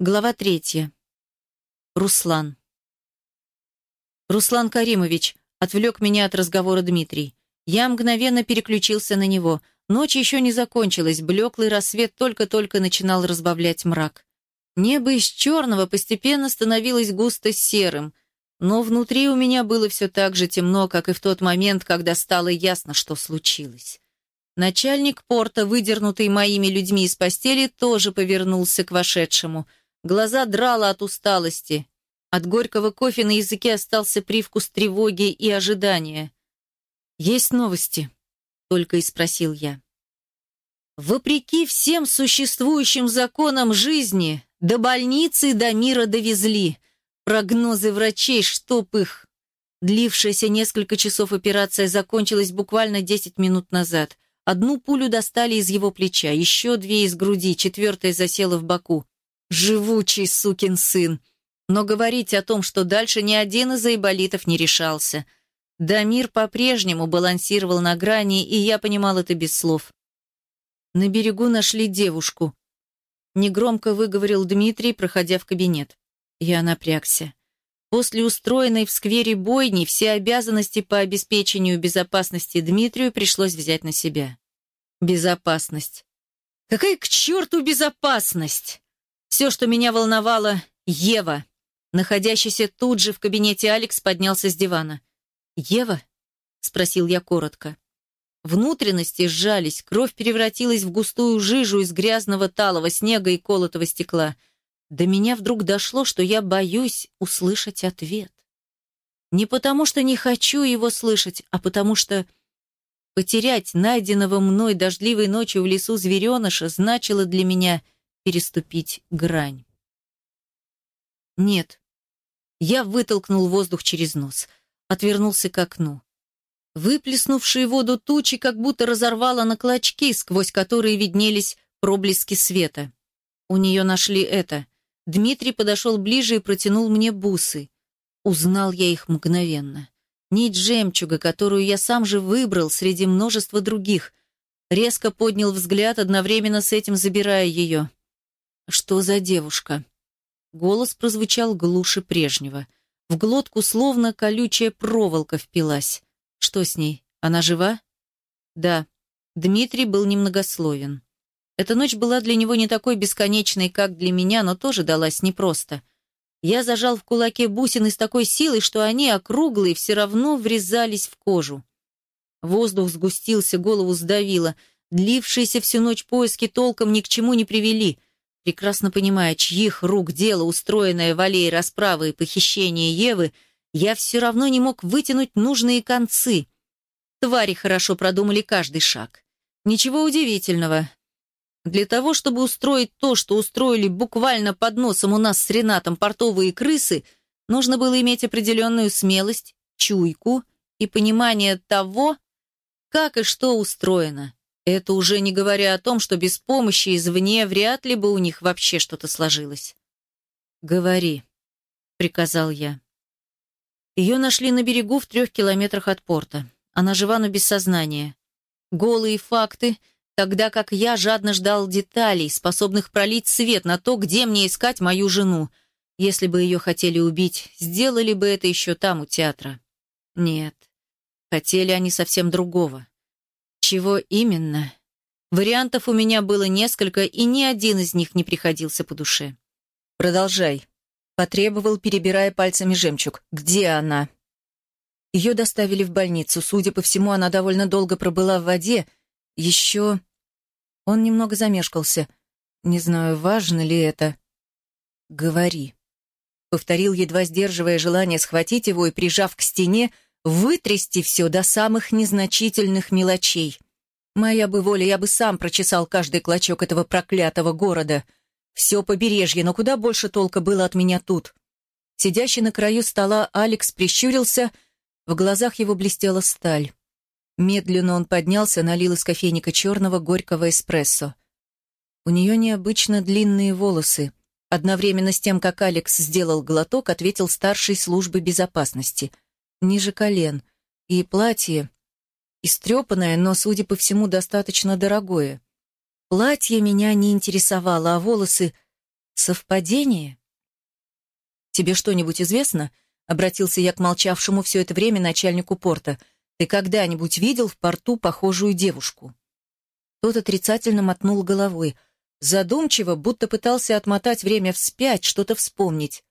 Глава третья. Руслан. Руслан Каримович отвлек меня от разговора Дмитрий. Я мгновенно переключился на него. Ночь еще не закончилась, блеклый рассвет только-только начинал разбавлять мрак. Небо из черного постепенно становилось густо серым, но внутри у меня было все так же темно, как и в тот момент, когда стало ясно, что случилось. Начальник порта, выдернутый моими людьми из постели, тоже повернулся к вошедшему – Глаза драло от усталости. От горького кофе на языке остался привкус тревоги и ожидания. «Есть новости?» — только и спросил я. Вопреки всем существующим законам жизни, до больницы до мира довезли. Прогнозы врачей, чтоб их. Длившаяся несколько часов операция закончилась буквально 10 минут назад. Одну пулю достали из его плеча, еще две из груди, четвертая засела в боку. Живучий сукин сын. Но говорить о том, что дальше ни один из айболитов не решался. Дамир по-прежнему балансировал на грани, и я понимал это без слов. На берегу нашли девушку. Негромко выговорил Дмитрий, проходя в кабинет. Я напрягся. После устроенной в сквере бойни все обязанности по обеспечению безопасности Дмитрию пришлось взять на себя. Безопасность. Какая к черту безопасность? Все, что меня волновало, Ева. Находящийся тут же в кабинете Алекс поднялся с дивана. «Ева?» — спросил я коротко. Внутренности сжались, кровь превратилась в густую жижу из грязного талого снега и колотого стекла. До меня вдруг дошло, что я боюсь услышать ответ. Не потому, что не хочу его слышать, а потому что потерять найденного мной дождливой ночью в лесу звереныша значило для меня — переступить грань. Нет. Я вытолкнул воздух через нос, отвернулся к окну. Выплеснувшие воду тучи как будто разорвало на клочки, сквозь которые виднелись проблески света. У нее нашли это. Дмитрий подошел ближе и протянул мне бусы. Узнал я их мгновенно. Нить жемчуга, которую я сам же выбрал среди множества других. Резко поднял взгляд, одновременно с этим забирая ее. Что за девушка? Голос прозвучал глуше прежнего. В глотку словно колючая проволока впилась. Что с ней? Она жива? Да. Дмитрий был немногословен. Эта ночь была для него не такой бесконечной, как для меня, но тоже далась непросто. Я зажал в кулаке бусины с такой силой, что они, округлые, все равно врезались в кожу. Воздух сгустился, голову сдавило. Длившиеся всю ночь поиски толком ни к чему не привели — прекрасно понимая, чьих рук дело, устроенное в аллее расправы и похищения Евы, я все равно не мог вытянуть нужные концы. Твари хорошо продумали каждый шаг. Ничего удивительного. Для того, чтобы устроить то, что устроили буквально под носом у нас с Ренатом портовые крысы, нужно было иметь определенную смелость, чуйку и понимание того, как и что устроено. Это уже не говоря о том, что без помощи извне вряд ли бы у них вообще что-то сложилось. «Говори», — приказал я. Ее нашли на берегу в трех километрах от порта. Она жива, но без сознания. Голые факты, тогда как я жадно ждал деталей, способных пролить свет на то, где мне искать мою жену. Если бы ее хотели убить, сделали бы это еще там, у театра. Нет, хотели они совсем другого. Чего именно? Вариантов у меня было несколько, и ни один из них не приходился по душе. «Продолжай», — потребовал, перебирая пальцами жемчуг. «Где она?» Ее доставили в больницу. Судя по всему, она довольно долго пробыла в воде. Еще... Он немного замешкался. Не знаю, важно ли это. «Говори», — повторил, едва сдерживая желание схватить его и, прижав к стене, — вытрясти все до самых незначительных мелочей. Моя бы воля, я бы сам прочесал каждый клочок этого проклятого города. Все побережье, но куда больше толка было от меня тут. Сидящий на краю стола Алекс прищурился, в глазах его блестела сталь. Медленно он поднялся, налил из кофейника черного горького эспрессо. У нее необычно длинные волосы. Одновременно с тем, как Алекс сделал глоток, ответил старший службы безопасности — ниже колен, и платье истрепанное, но, судя по всему, достаточно дорогое. Платье меня не интересовало, а волосы Совпадение? «Тебе что-нибудь известно?» — обратился я к молчавшему все это время начальнику порта. «Ты когда-нибудь видел в порту похожую девушку?» Тот отрицательно мотнул головой. Задумчиво, будто пытался отмотать время вспять, что-то вспомнить.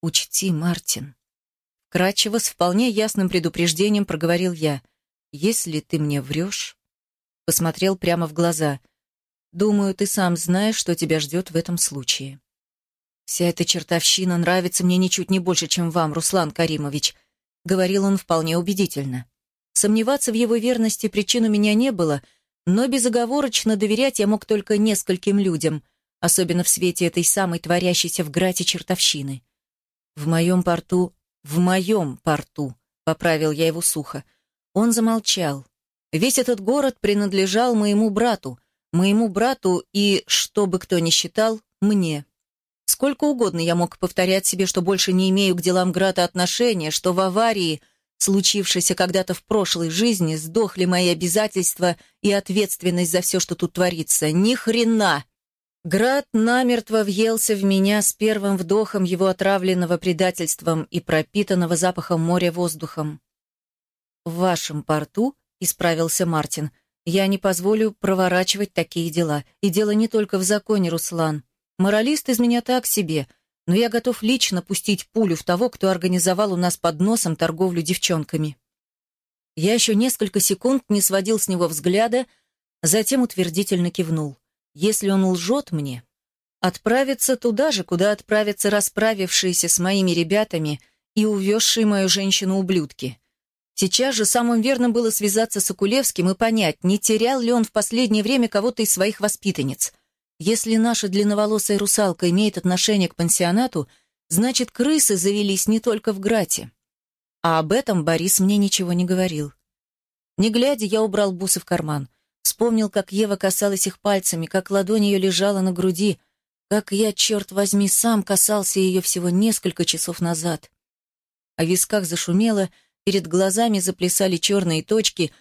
«Учти, Мартин». Кратчево, с вполне ясным предупреждением проговорил я. «Если ты мне врешь...» Посмотрел прямо в глаза. «Думаю, ты сам знаешь, что тебя ждет в этом случае». «Вся эта чертовщина нравится мне ничуть не больше, чем вам, Руслан Каримович», — говорил он вполне убедительно. Сомневаться в его верности причин у меня не было, но безоговорочно доверять я мог только нескольким людям, особенно в свете этой самой творящейся в Грате чертовщины. «В моем порту, в моем порту», — поправил я его сухо. Он замолчал. Весь этот город принадлежал моему брату, моему брату и, что бы кто ни считал, мне. Сколько угодно я мог повторять себе, что больше не имею к делам Грата отношения, что в аварии, случившейся когда-то в прошлой жизни, сдохли мои обязательства и ответственность за все, что тут творится. Ни хрена! Град намертво въелся в меня с первым вдохом его отравленного предательством и пропитанного запахом моря воздухом. «В вашем порту», — исправился Мартин, — «я не позволю проворачивать такие дела. И дело не только в законе, Руслан. Моралист из меня так себе, но я готов лично пустить пулю в того, кто организовал у нас под носом торговлю девчонками. Я еще несколько секунд не сводил с него взгляда, затем утвердительно кивнул. Если он лжет мне, отправиться туда же, куда отправятся расправившиеся с моими ребятами и увезшие мою женщину ублюдки. Сейчас же самым верным было связаться с Акулевским и понять, не терял ли он в последнее время кого-то из своих воспитанниц — если наша длинноволосая русалка имеет отношение к пансионату, значит, крысы завелись не только в Грате. А об этом Борис мне ничего не говорил. Не глядя, я убрал бусы в карман. Вспомнил, как Ева касалась их пальцами, как ладонь ее лежала на груди, как я, черт возьми, сам касался ее всего несколько часов назад. О висках зашумело, перед глазами заплясали черные точки.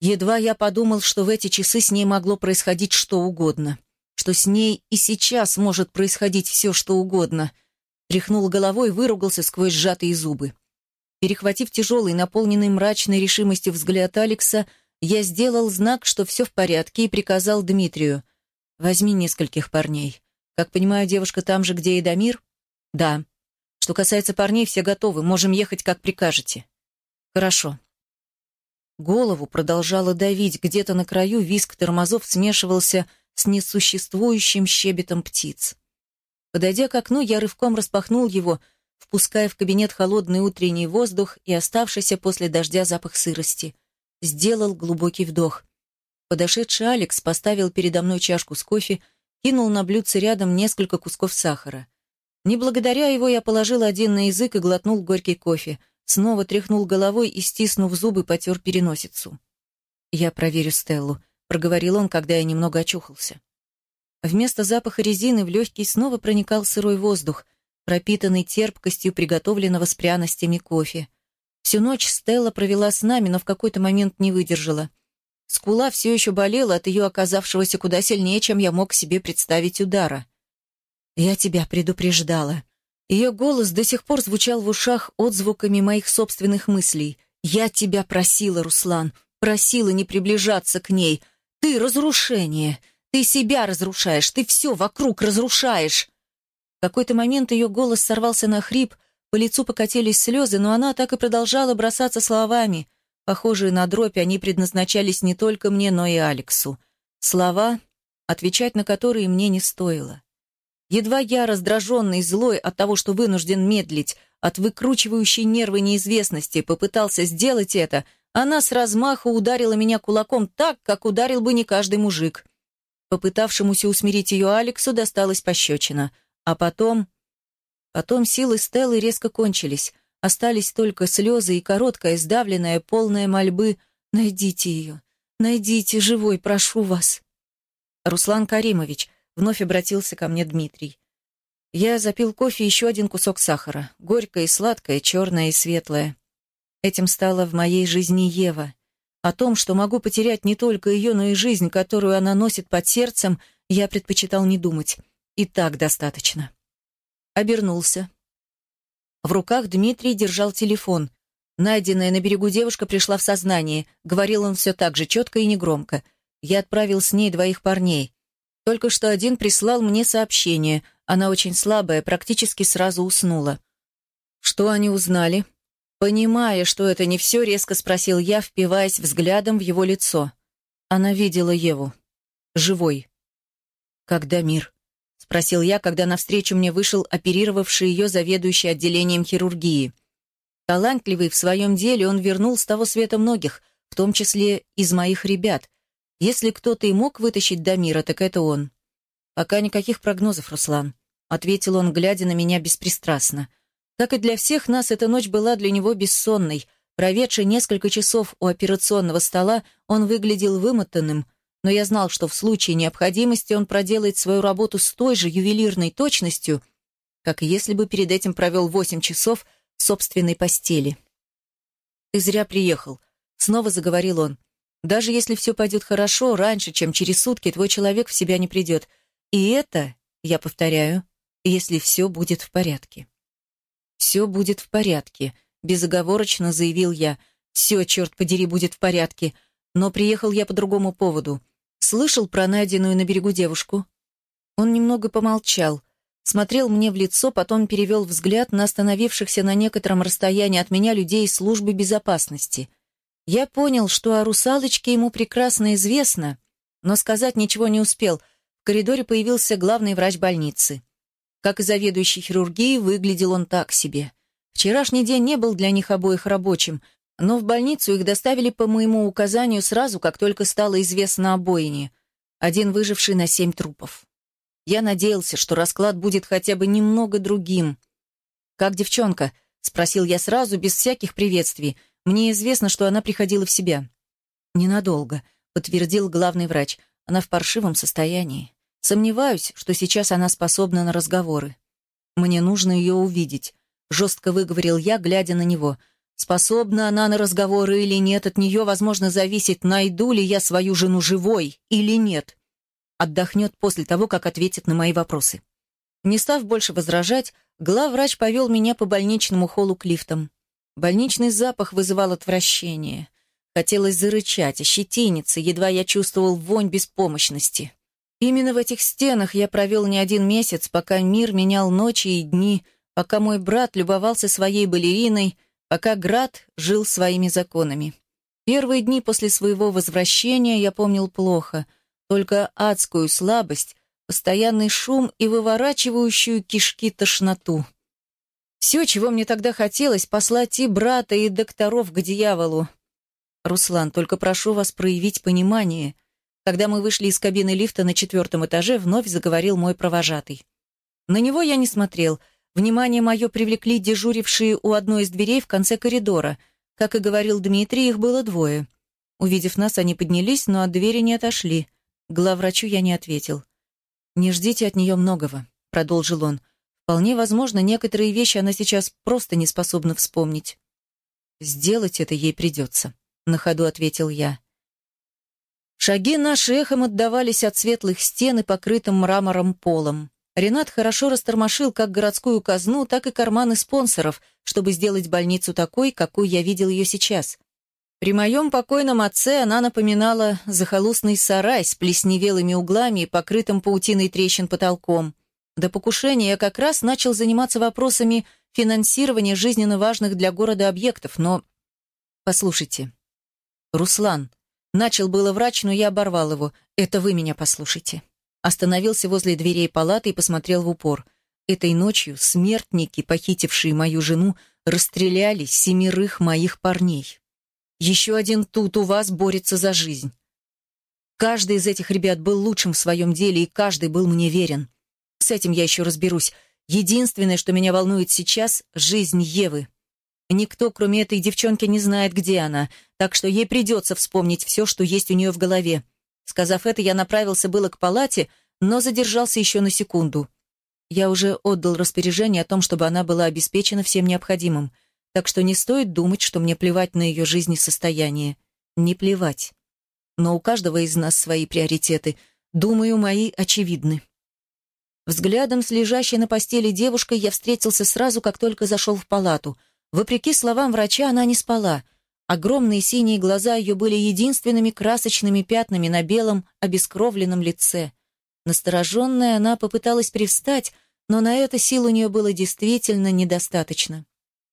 Едва я подумал, что в эти часы с ней могло происходить что угодно что с ней и сейчас может происходить все, что угодно. Тряхнул головой выругался сквозь сжатые зубы. Перехватив тяжелый, наполненный мрачной решимостью взгляд Алекса, я сделал знак, что все в порядке, и приказал Дмитрию. «Возьми нескольких парней. Как понимаю, девушка там же, где и Дамир?» «Да. Что касается парней, все готовы. Можем ехать, как прикажете». «Хорошо». Голову продолжало давить. Где-то на краю виск тормозов смешивался с несуществующим щебетом птиц. Подойдя к окну, я рывком распахнул его, впуская в кабинет холодный утренний воздух и оставшийся после дождя запах сырости. Сделал глубокий вдох. Подошедший Алекс поставил передо мной чашку с кофе, кинул на блюдце рядом несколько кусков сахара. Не благодаря его я положил один на язык и глотнул горький кофе, снова тряхнул головой и, стиснув зубы, потер переносицу. «Я проверю Стеллу», — проговорил он, когда я немного очухался. Вместо запаха резины в легкий снова проникал сырой воздух, пропитанный терпкостью приготовленного с пряностями кофе. Всю ночь Стелла провела с нами, но в какой-то момент не выдержала. Скула все еще болела от ее оказавшегося куда сильнее, чем я мог себе представить удара. «Я тебя предупреждала». Ее голос до сих пор звучал в ушах отзвуками моих собственных мыслей. «Я тебя просила, Руслан, просила не приближаться к ней», ты — разрушение. Ты себя разрушаешь, ты все вокруг разрушаешь. В какой-то момент ее голос сорвался на хрип, по лицу покатились слезы, но она так и продолжала бросаться словами. Похожие на дробь, они предназначались не только мне, но и Алексу. Слова, отвечать на которые мне не стоило. Едва я, раздраженный, злой от того, что вынужден медлить, от выкручивающей нервы неизвестности, попытался сделать это, она с размаху ударила меня кулаком так, как ударил бы не каждый мужик. Попытавшемуся усмирить ее Алексу досталась пощечина. А потом... Потом силы Стеллы резко кончились. Остались только слезы и короткая, сдавленная, полная мольбы. «Найдите ее! Найдите, живой, прошу вас!» «Руслан Каримович», — вновь обратился ко мне Дмитрий. Я запил кофе еще один кусок сахара. Горькое и сладкое, черное и светлое. Этим стала в моей жизни Ева. О том, что могу потерять не только ее, но и жизнь, которую она носит под сердцем, я предпочитал не думать. И так достаточно. Обернулся. В руках Дмитрий держал телефон. Найденная на берегу девушка пришла в сознание. Говорил он все так же, четко и негромко. Я отправил с ней двоих парней. Только что один прислал мне сообщение. Она очень слабая, практически сразу уснула. Что они узнали? Понимая, что это не все, резко спросил я, впиваясь взглядом в его лицо. Она видела Еву. Живой. «Когда мир?» — спросил я, когда навстречу мне вышел оперировавший ее заведующий отделением хирургии. Талантливый в своем деле, он вернул с того света многих, в том числе из моих ребят. Если кто-то и мог вытащить до мира, так это он. «Пока никаких прогнозов, Руслан», — ответил он, глядя на меня беспристрастно. Как и для всех нас, эта ночь была для него бессонной. Проведший несколько часов у операционного стола, он выглядел вымотанным, но я знал, что в случае необходимости он проделает свою работу с той же ювелирной точностью, как если бы перед этим провел восемь часов в собственной постели. «Ты зря приехал», — снова заговорил он. «Даже если все пойдет хорошо, раньше, чем через сутки, твой человек в себя не придет. И это, я повторяю, если все будет в порядке». «Все будет в порядке», — безоговорочно заявил я. «Все, черт подери, будет в порядке. Но приехал я по другому поводу. Слышал про найденную на берегу девушку?» Он немного помолчал, смотрел мне в лицо, потом перевел взгляд на остановившихся на некотором расстоянии от меня людей службы безопасности. Я понял, что о русалочке ему прекрасно известно, но сказать ничего не успел. В коридоре появился главный врач больницы. Как и заведующий хирургией, выглядел он так себе. Вчерашний день не был для них обоих рабочим, но в больницу их доставили по моему указанию сразу, как только стало известно о бойне. Один выживший на семь трупов. Я надеялся, что расклад будет хотя бы немного другим. «Как девчонка?» — спросил я сразу, без всяких приветствий. Мне известно, что она приходила в себя. «Ненадолго», — подтвердил главный врач. «Она в паршивом состоянии. Сомневаюсь, что сейчас она способна на разговоры. Мне нужно ее увидеть», — жестко выговорил я, глядя на него — Способна она на разговоры или нет, от нее, возможно, зависит, найду ли я свою жену живой или нет. Отдохнет после того, как ответит на мои вопросы. Не став больше возражать, главврач повел меня по больничному холлу к лифтам. Больничный запах вызывал отвращение. Хотелось зарычать, ощетиниться, едва я чувствовал вонь беспомощности. Именно в этих стенах я провел не один месяц, пока мир менял ночи и дни, пока мой брат любовался своей балериной, пока Град жил своими законами. Первые дни после своего возвращения я помнил плохо, только адскую слабость, постоянный шум и выворачивающую кишки тошноту. Все, чего мне тогда хотелось, послать и брата, и докторов к дьяволу. «Руслан, только прошу вас проявить понимание». Когда мы вышли из кабины лифта на четвертом этаже, вновь заговорил мой провожатый. На него я не смотрел — Внимание мое привлекли дежурившие у одной из дверей в конце коридора. Как и говорил Дмитрий, их было двое. Увидев нас, они поднялись, но от двери не отошли. Главврачу я не ответил. «Не ждите от нее многого», — продолжил он. «Вполне возможно, некоторые вещи она сейчас просто не способна вспомнить». «Сделать это ей придется», — на ходу ответил я. Шаги наши эхом отдавались от светлых стен и покрытым мрамором полом. Ренат хорошо растормошил как городскую казну, так и карманы спонсоров, чтобы сделать больницу такой, какой я видел ее сейчас. При моем покойном отце она напоминала захолустный сарай с плесневелыми углами и покрытым паутиной трещин потолком. До покушения я как раз начал заниматься вопросами финансирования жизненно важных для города объектов, но... Послушайте. Руслан. Начал было врач, но я оборвал его. Это вы меня послушайте остановился возле дверей палаты и посмотрел в упор. Этой ночью смертники, похитившие мою жену, расстреляли семерых моих парней. Еще один тут у вас борется за жизнь. Каждый из этих ребят был лучшим в своем деле, и каждый был мне верен. С этим я еще разберусь. Единственное, что меня волнует сейчас — жизнь Евы. Никто, кроме этой девчонки, не знает, где она, так что ей придется вспомнить все, что есть у нее в голове. Сказав это, я направился было к палате, но задержался еще на секунду. Я уже отдал распоряжение о том, чтобы она была обеспечена всем необходимым, так что не стоит думать, что мне плевать на ее жизнь и состояние. Не плевать. Но у каждого из нас свои приоритеты. Думаю, мои очевидны. Взглядом с лежащей на постели девушкой я встретился сразу, как только зашел в палату. Вопреки словам врача, она не спала. Огромные синие глаза ее были единственными красочными пятнами на белом, обескровленном лице. Настороженная, она попыталась привстать, но на это сил у нее было действительно недостаточно.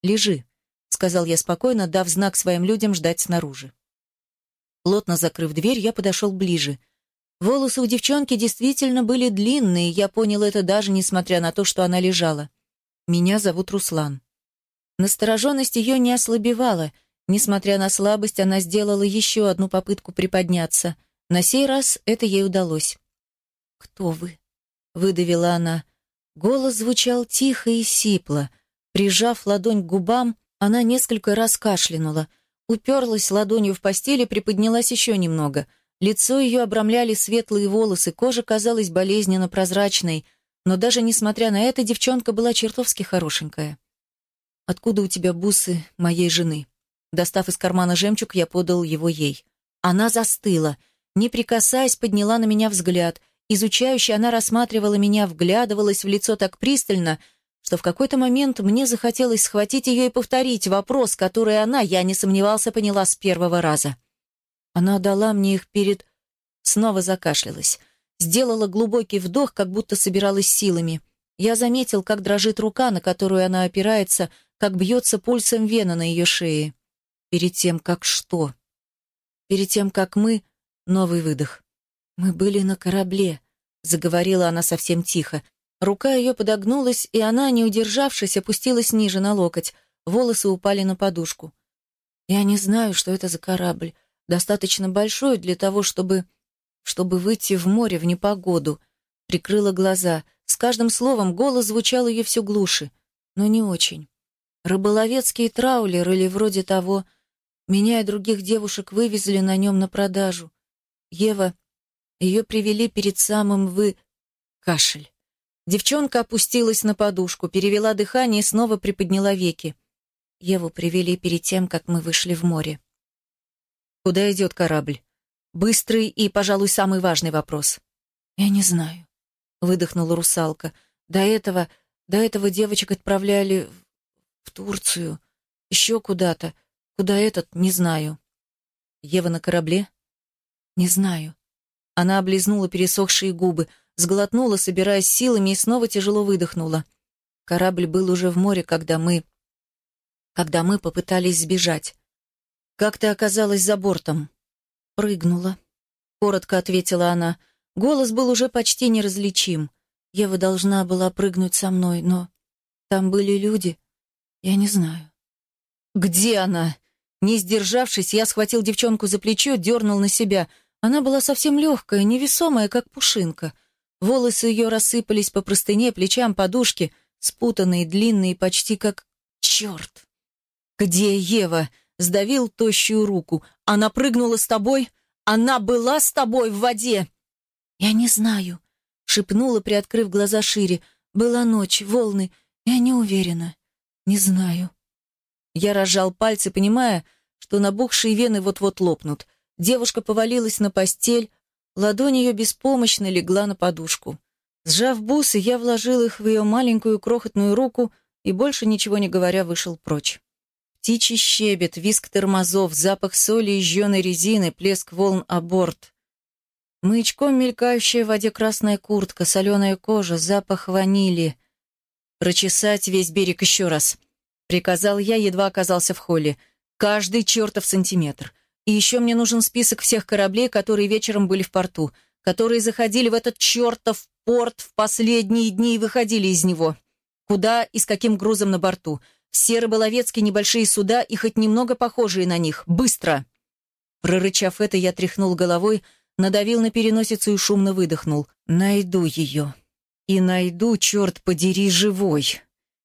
«Лежи», — сказал я спокойно, дав знак своим людям ждать снаружи. Плотно закрыв дверь, я подошел ближе — Волосы у девчонки действительно были длинные, я понял это даже несмотря на то, что она лежала. Меня зовут Руслан. Настороженность ее не ослабевала. Несмотря на слабость, она сделала еще одну попытку приподняться. На сей раз это ей удалось. «Кто вы?» — выдавила она. Голос звучал тихо и сипло. Прижав ладонь к губам, она несколько раз кашлянула. Уперлась ладонью в постель и приподнялась еще немного — Лицо ее обрамляли светлые волосы, кожа казалась болезненно прозрачной, но даже несмотря на это девчонка была чертовски хорошенькая. «Откуда у тебя бусы моей жены?» Достав из кармана жемчуг, я подал его ей. Она застыла. Не прикасаясь, подняла на меня взгляд. Изучающе она рассматривала меня, вглядывалась в лицо так пристально, что в какой-то момент мне захотелось схватить ее и повторить вопрос, который она, я не сомневался, поняла с первого раза. Она дала мне их перед... Снова закашлялась. Сделала глубокий вдох, как будто собиралась силами. Я заметил, как дрожит рука, на которую она опирается, как бьется пульсом вена на ее шее. Перед тем, как что? Перед тем, как мы... Новый выдох. «Мы были на корабле», — заговорила она совсем тихо. Рука ее подогнулась, и она, не удержавшись, опустилась ниже на локоть. Волосы упали на подушку. «Я не знаю, что это за корабль достаточно большой для того, чтобы... чтобы выйти в море в непогоду. Прикрыла глаза. С каждым словом голос звучал ее все глуше, но не очень. Рыболовецкий траулер или вроде того. Меня и других девушек вывезли на нем на продажу. Ева, ее привели перед самым вы... Кашель. Девчонка опустилась на подушку, перевела дыхание и снова приподняла веки. Еву привели перед тем, как мы вышли в море. Куда идет корабль? Быстрый и, пожалуй, самый важный вопрос. Я не знаю, выдохнула русалка. До этого, до этого девочек отправляли в Турцию, еще куда-то. Куда этот, не знаю. Ева на корабле? Не знаю. Она облизнула пересохшие губы, сглотнула, собираясь силами, и снова тяжело выдохнула. Корабль был уже в море, когда мы... Когда мы попытались сбежать. «Как ты оказалась за бортом?» «Прыгнула», — коротко ответила она. Голос был уже почти неразличим. Ева должна была прыгнуть со мной, но там были люди. Я не знаю. «Где она?» Не сдержавшись, я схватил девчонку за плечо, дернул на себя. Она была совсем легкая, невесомая, как пушинка. Волосы ее рассыпались по простыне, плечам, подушке, спутанные, длинные, почти как... Черт! «Где Ева?» сдавил тощую руку. «Она прыгнула с тобой? Она была с тобой в воде?» «Я не знаю», — шепнула, приоткрыв глаза шире. «Была ночь, волны. Я не уверена. Не знаю». Я разжал пальцы, понимая, что набухшие вены вот-вот лопнут. Девушка повалилась на постель, ладонь ее беспомощно легла на подушку. Сжав бусы, я вложил их в ее маленькую крохотную руку и, больше ничего не говоря, вышел прочь. Птичий щебет, виск тормозов, запах соли и жженой резины, плеск волн о борт. Маячком мелькающая в воде красная куртка, соленая кожа, запах ванили. «Прочесать весь берег еще раз», — приказал я, едва оказался в холле. «Каждый чертов сантиметр. И еще мне нужен список всех кораблей, которые вечером были в порту, которые заходили в этот чертов порт в последние дни и выходили из него. Куда и с каким грузом на борту». Все рыболовецкие небольшие суда и хоть немного похожие на них. Быстро!» Прорычав это, я тряхнул головой, надавил на переносицу и шумно выдохнул. «Найду ее. И найду, черт подери, живой.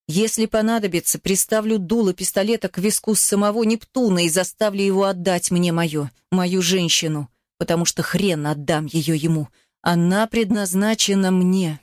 Если понадобится, приставлю дуло пистолета к виску самого Нептуна и заставлю его отдать мне мое, мою женщину, потому что хрен отдам ее ему. Она предназначена мне».